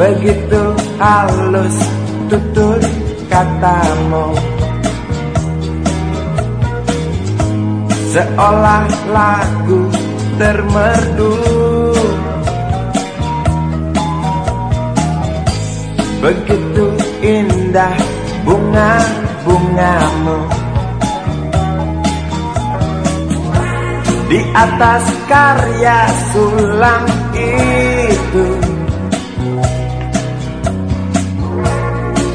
Begitu halus tutur katamu. Seolah lagu termerdu. Begitu indah bunga-bungamu. Di atas karya sulam itu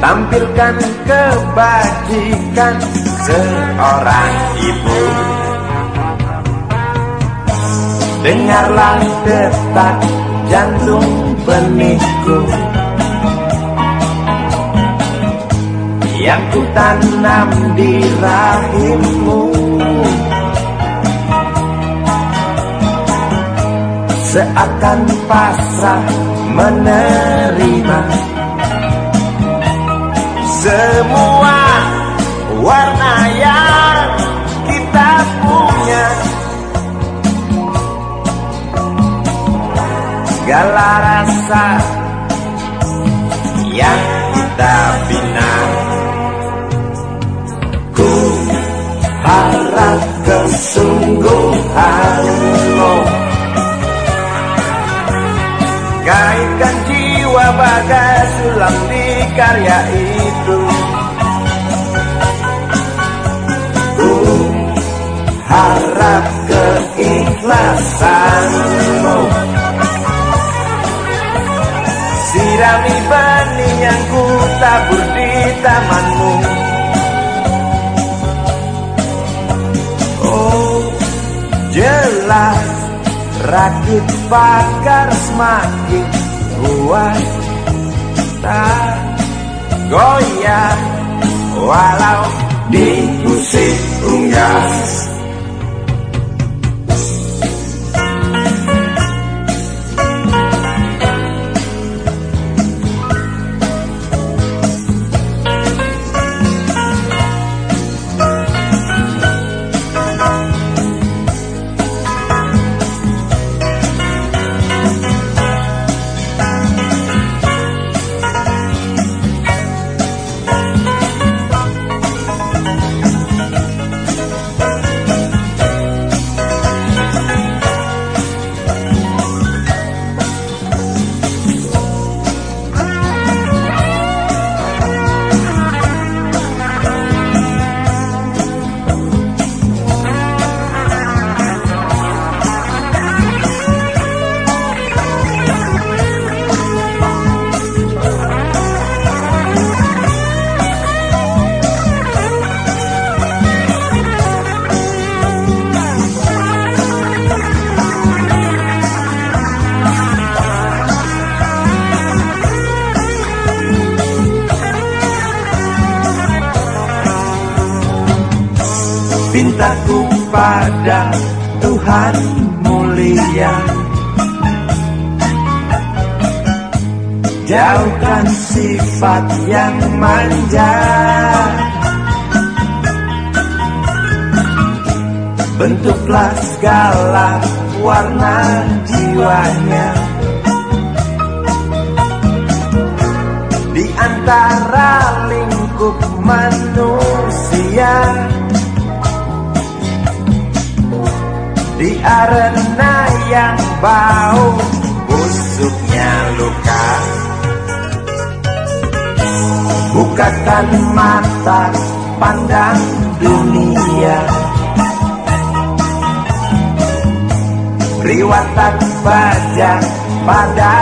Tampilkan kebajikan seorang ibu. Dengarlah detak jantung benihku Yang ku tanam di rahimmu. Seakan pasrah menerima semua warna yang kita punya. Segala rasa yang kita bina. Ku harap kesungguhanmu. Kaitkan jiwa bagai sulam di karya itu harap keikhlasanmu. Sirami benih yang ku tabur di tamanmu. Oh jelas rakit pagar semakin kuat tak goyah walau di musik unggas Pintaku pada Tuhan mulia. Jauhkan sifat yang manja. Bentuklah segala warna jiwanya. Di antara lingkup manusia Di arena yang bau busuknya luka. Bukakan mata pandang dunia. Beri watak baja pada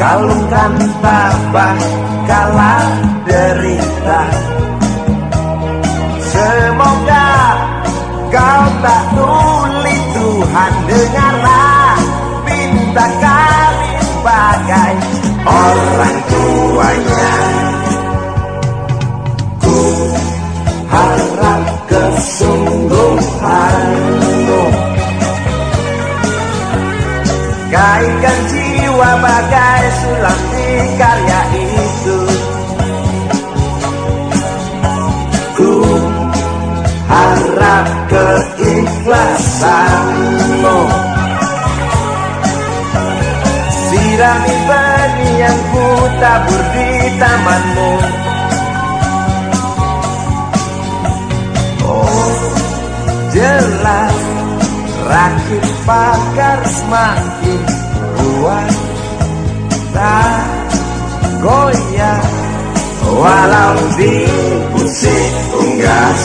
Kalungkan tabah kala Sirami benih yang ku tabur di tamanmu. Oh jelas rakit pakar semakin kuat. Tak goyah walau di pusing unggas